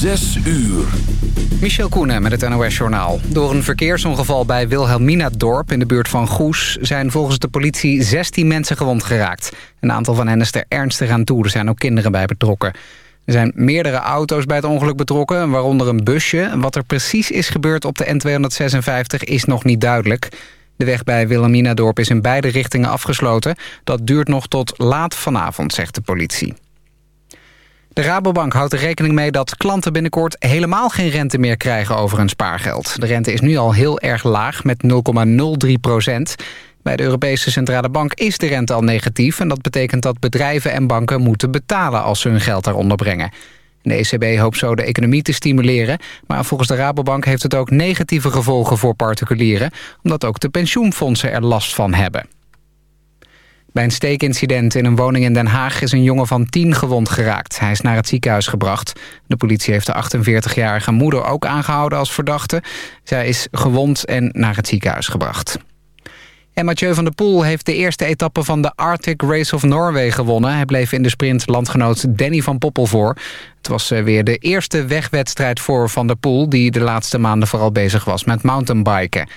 Zes uur. Michel Koenen met het NOS-journaal. Door een verkeersongeval bij Wilhelmina-dorp in de buurt van Goes... zijn volgens de politie 16 mensen gewond geraakt. Een aantal van hen is er ernstig aan toe. Er zijn ook kinderen bij betrokken. Er zijn meerdere auto's bij het ongeluk betrokken, waaronder een busje. Wat er precies is gebeurd op de N256 is nog niet duidelijk. De weg bij Wilhelmina-dorp is in beide richtingen afgesloten. Dat duurt nog tot laat vanavond, zegt de politie. De Rabobank houdt er rekening mee dat klanten binnenkort helemaal geen rente meer krijgen over hun spaargeld. De rente is nu al heel erg laag met 0,03 procent. Bij de Europese Centrale Bank is de rente al negatief... en dat betekent dat bedrijven en banken moeten betalen als ze hun geld daaronder brengen. De ECB hoopt zo de economie te stimuleren... maar volgens de Rabobank heeft het ook negatieve gevolgen voor particulieren... omdat ook de pensioenfondsen er last van hebben. Bij een steekincident in een woning in Den Haag is een jongen van 10 gewond geraakt. Hij is naar het ziekenhuis gebracht. De politie heeft de 48-jarige moeder ook aangehouden als verdachte. Zij is gewond en naar het ziekenhuis gebracht. En Mathieu van der Poel heeft de eerste etappe van de Arctic Race of Norway gewonnen. Hij bleef in de sprint landgenoot Danny van Poppel voor. Het was eh, weer de eerste wegwedstrijd voor Van der Poel... die de laatste maanden vooral bezig was met mountainbiken.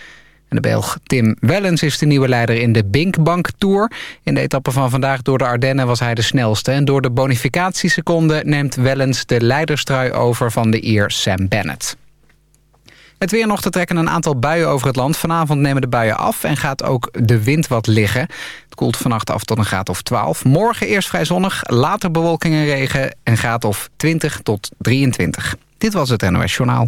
En de Belg Tim Wellens is de nieuwe leider in de Binkbank Tour. In de etappe van vandaag door de Ardennen was hij de snelste. En door de bonificatieseconde neemt Wellens de leiderstrui over van de Ier Sam Bennett. Het weer nog te trekken een aantal buien over het land. Vanavond nemen de buien af en gaat ook de wind wat liggen. Het koelt vannacht af tot een graad of 12. Morgen eerst vrij zonnig, later bewolking en regen... en graad of 20 tot 23. Dit was het NOS Journaal.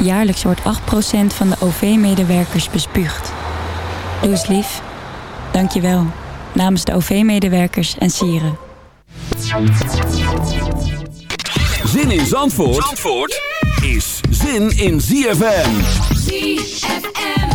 Jaarlijks wordt 8% van de OV-medewerkers bespuugd. Doe eens lief. Dank je wel. Namens de OV-medewerkers en sieren. Zin in Zandvoort, Zandvoort is zin in ZFM. ZFM.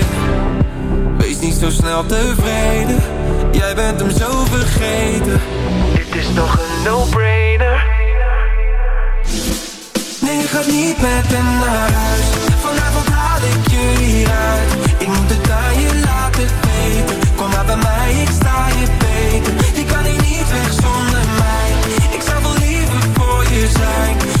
zo snel tevreden. Jij bent hem zo vergeten. Dit is toch een no-brainer? Nee, je gaat niet met hem naar huis. Vanavond ik je hieruit. Ik moet het aan je laten weten. Kom maar bij mij, ik sta je beter. Je kan hier niet weg zonder mij. Ik zou wel liever voor je zijn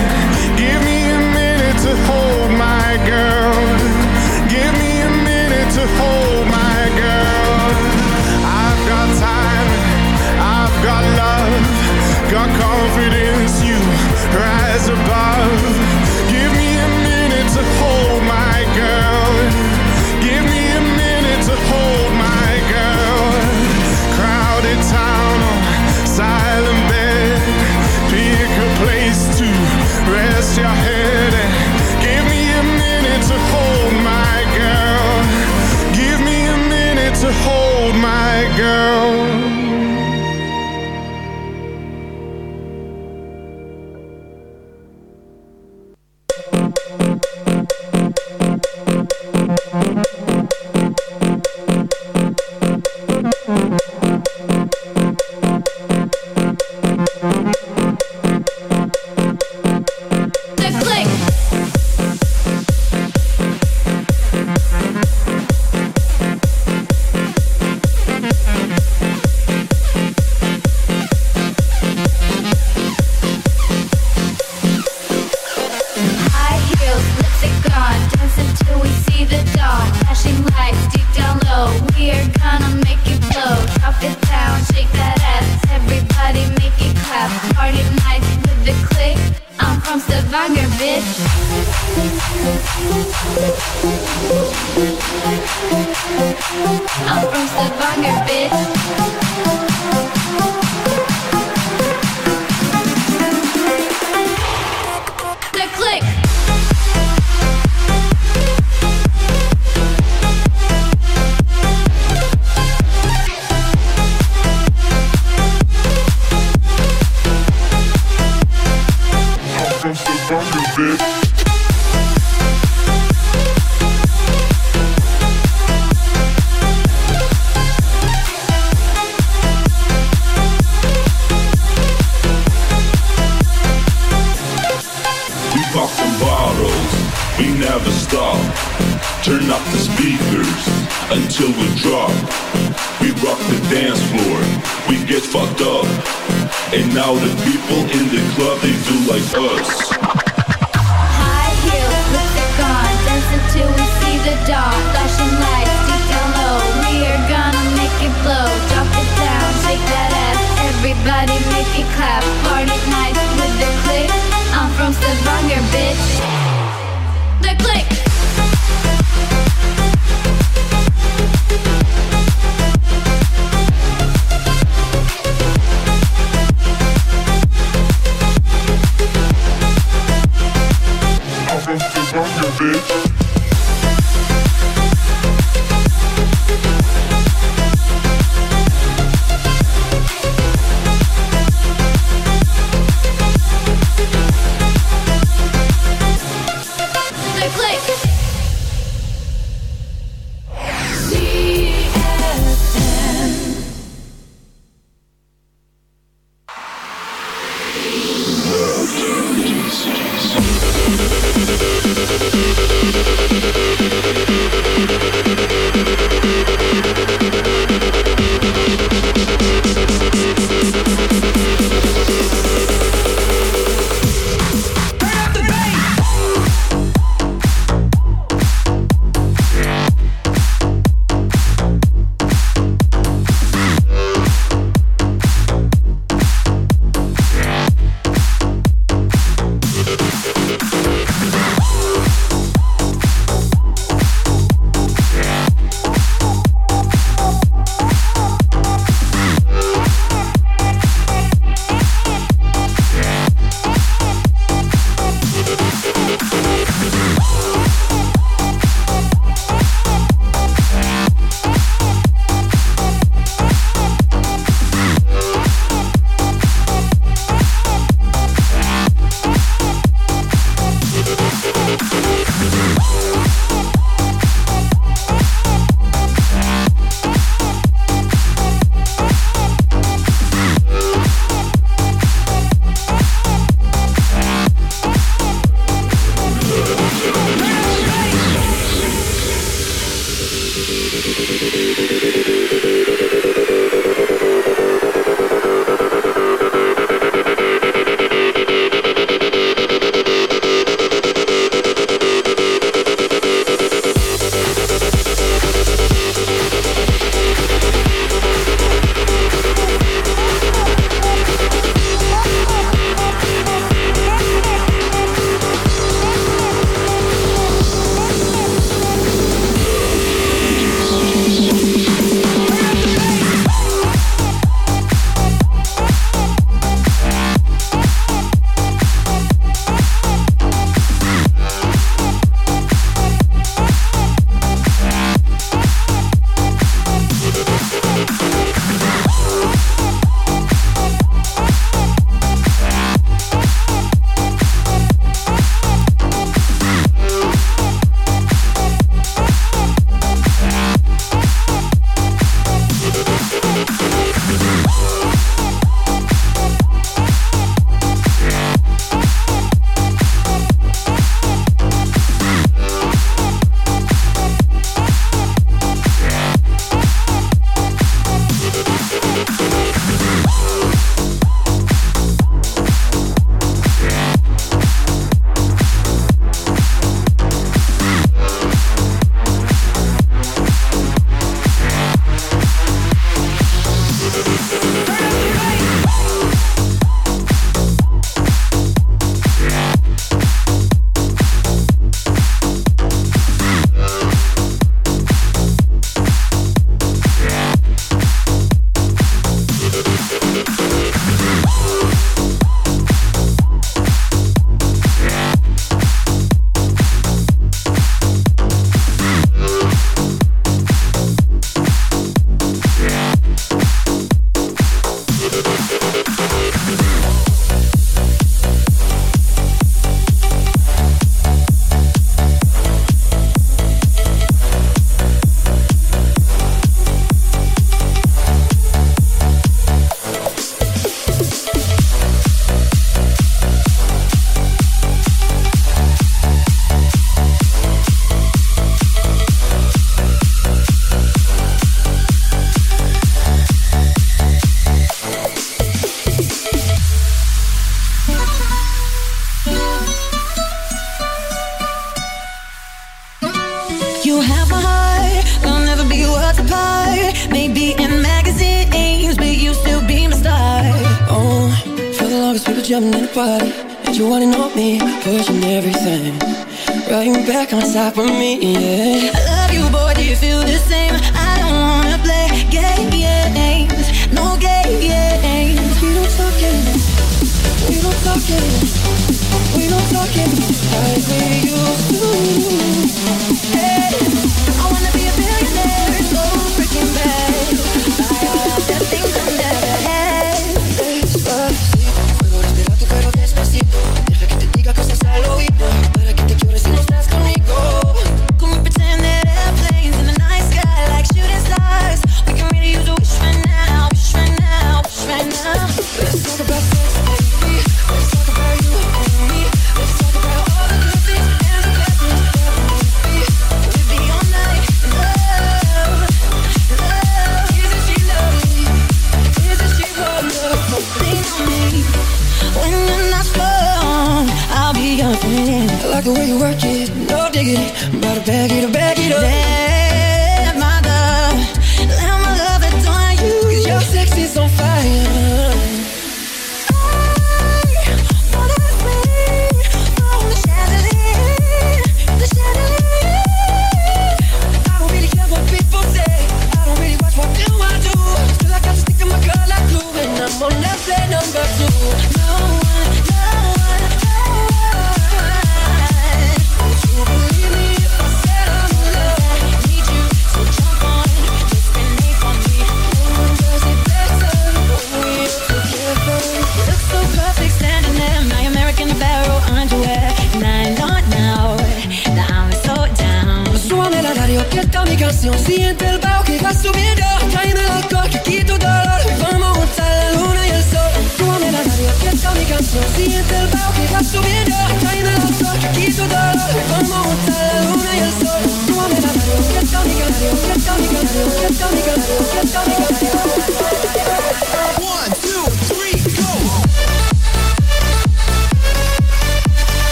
girl.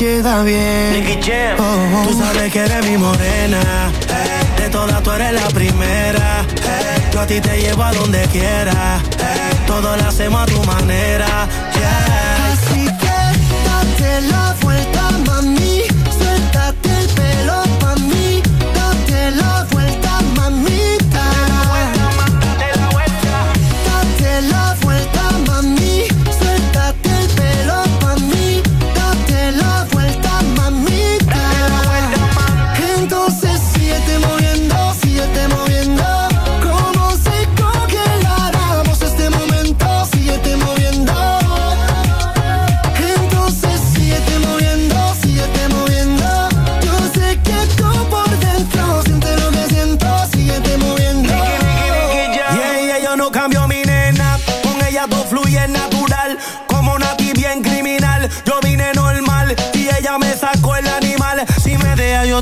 queda bien. Oh, oh, oh, tú sabes que eres mi morena. Hey. De todas tú eres la primera. Hey. Yo a ti te llevo a donde quiera. Hey. Todo lo hacemos a tu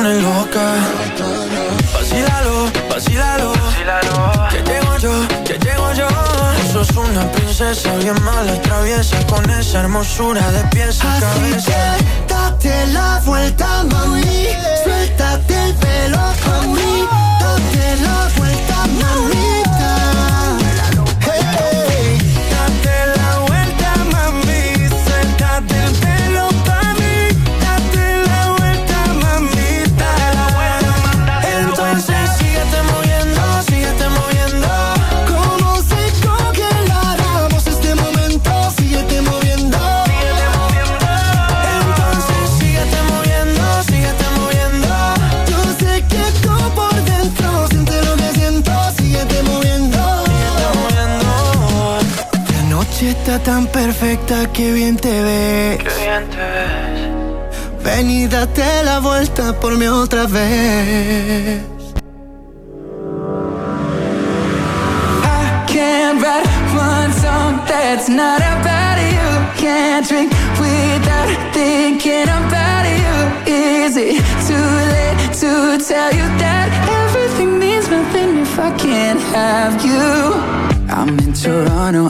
Pone loca. Vacílalo, vacílalo. Que llego yo, que llego yo. Tú sos una princesa bien mala, traviesa. Con esa hermosura de pies a Así cabeza. que date la vuelta, mami. Tan perfecta que bien te ves. Qué bien te ves. Ven y date la vuelta por mí otra vez. I can't write one song that's not about you. Can't drink without thinking about you. Is it too late to tell you that everything means nothing if I can't have you? I'm in Toronto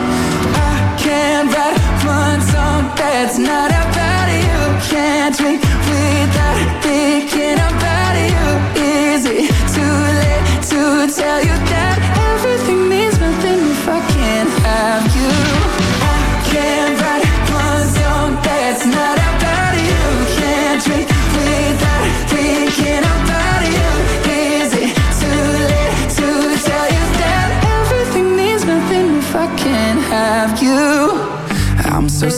That's not about you. Can't drink without thinking about you. Is it too late to tell you that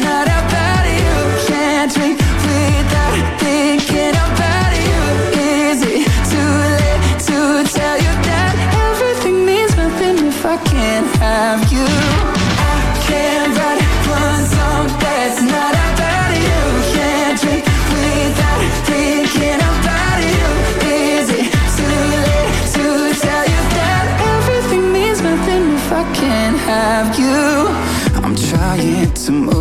not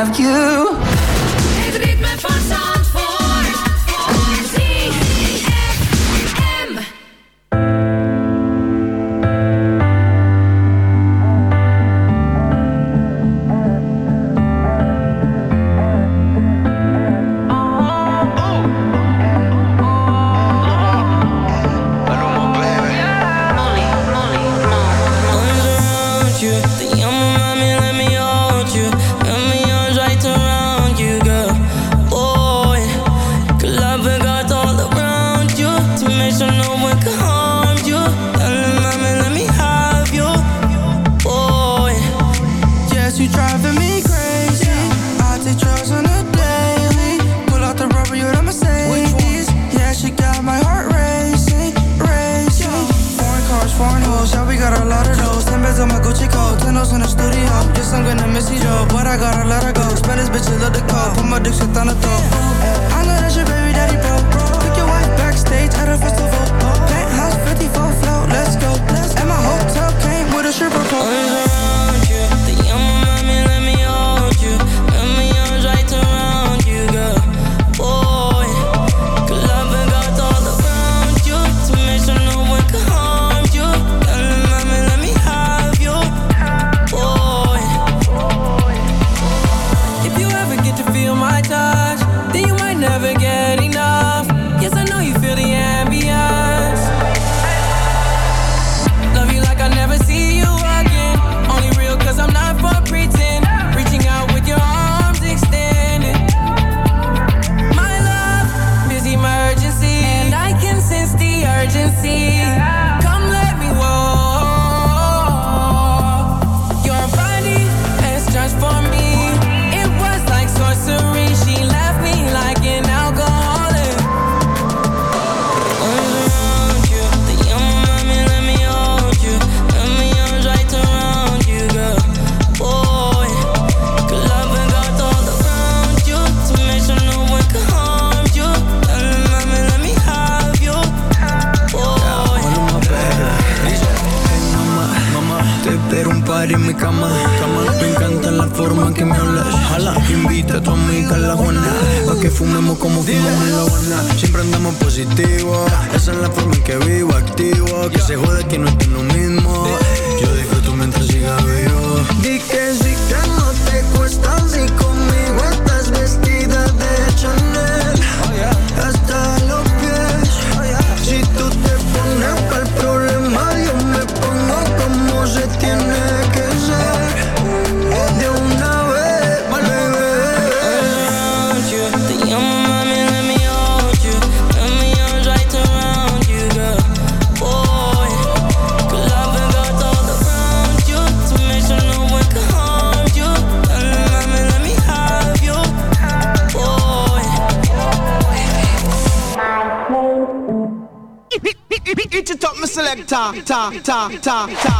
have you. cama, cama. Me encanta la forma que me hablas. Jala, invita a tu amiga a la Juana. Pa' que fumemos como fumamos en la Habana. Siempre andamos positivo. Esa es la forma en que vivo, activo. Que se jode que no ta ta ta ta.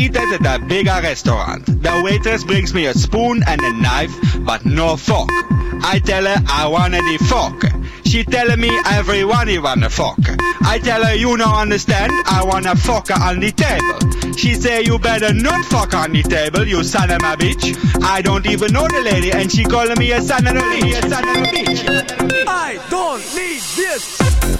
Eat at a bigger restaurant. The waitress brings me a spoon and a knife, but no fork. I tell her I want the fork. She tell me everyone you want a fork. I tell her you no understand, I want a fork on the table. She say you better not fuck on the table, you son of a bitch. I don't even know the lady and she calling me a son of a bitch. A son of a bitch. I don't need this.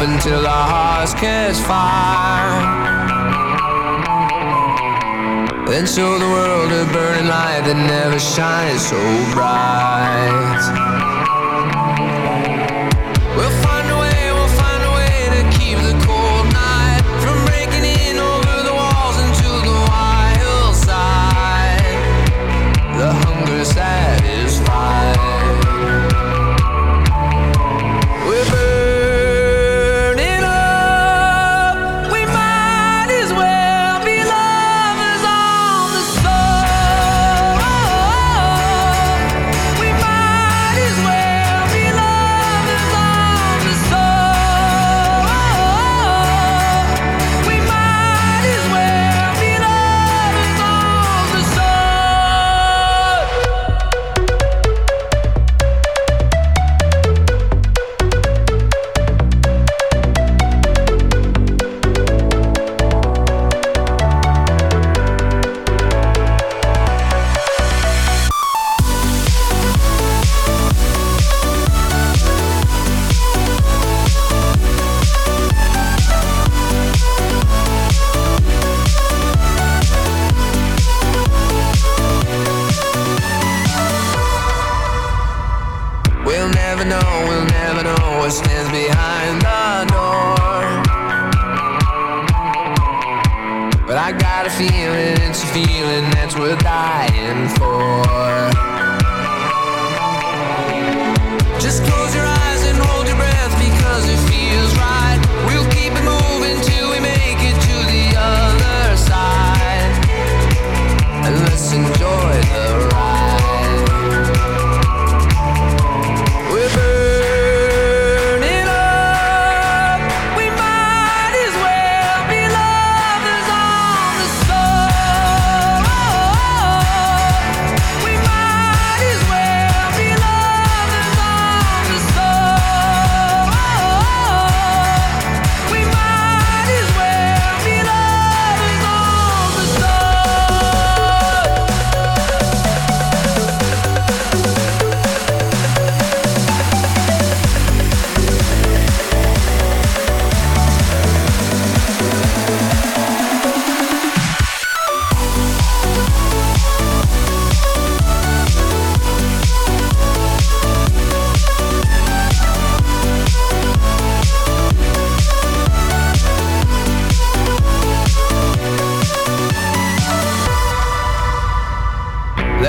Until our hearts catch fire. Then show the world a burning light that never shines so bright.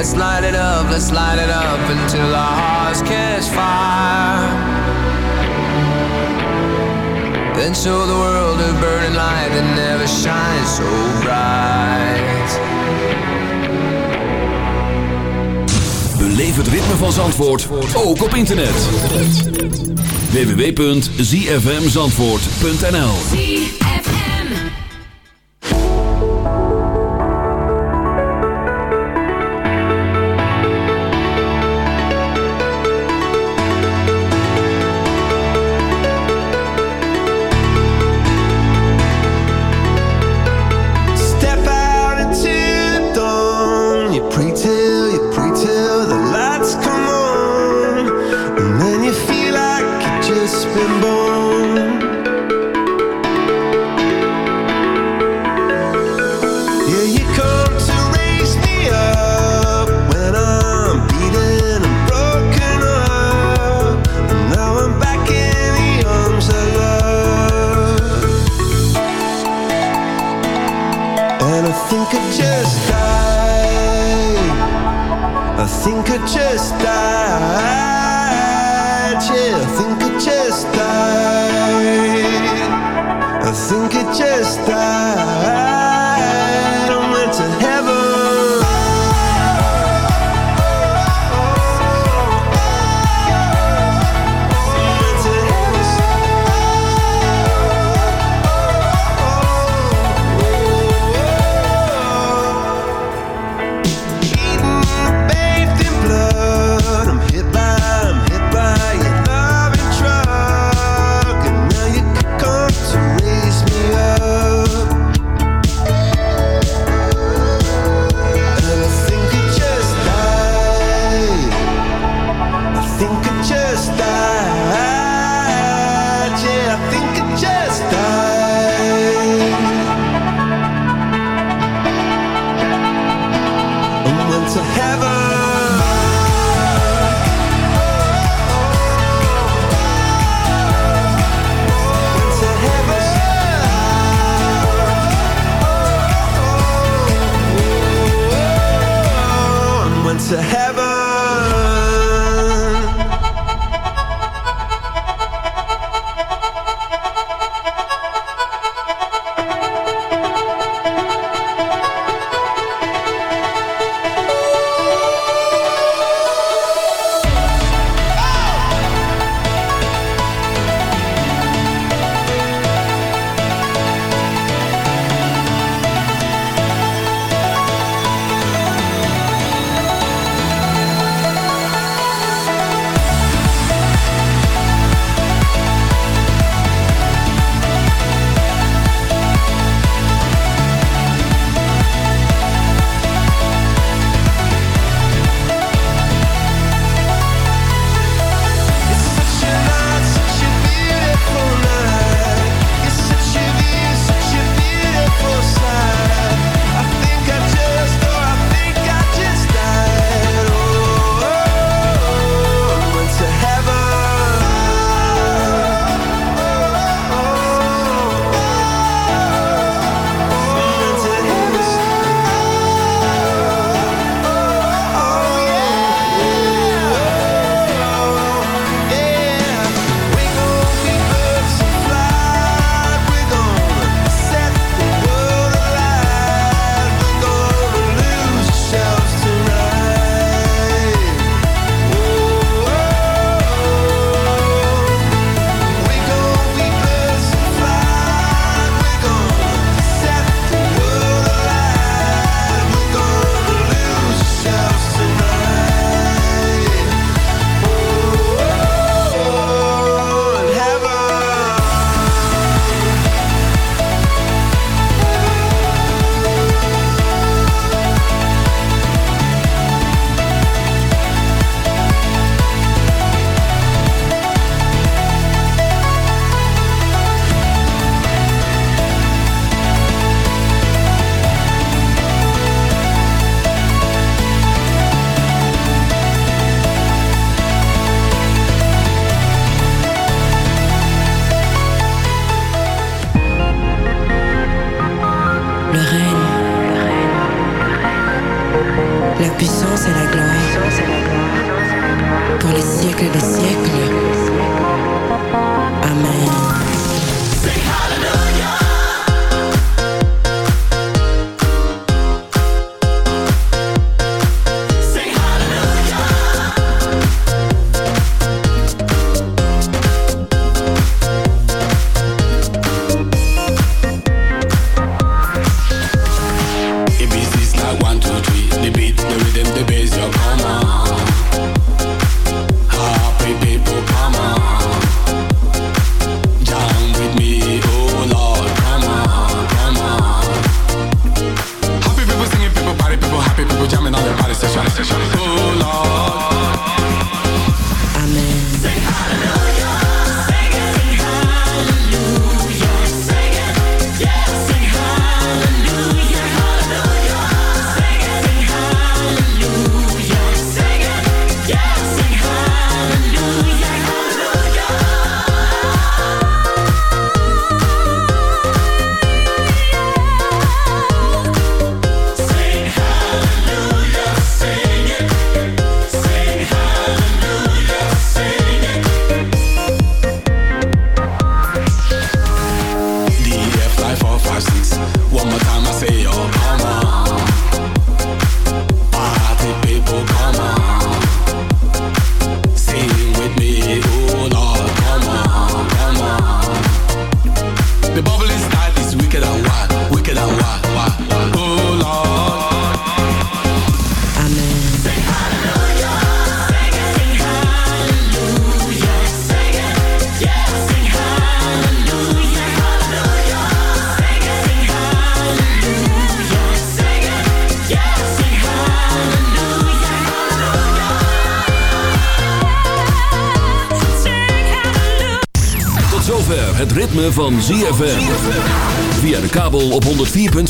Let's light it up, let's light it up until our hearts catch fire. Then show the world a burning light that never shines so bright. Beleef het ritme van Zandvoort ook op internet. www.zfmzandvoort.nl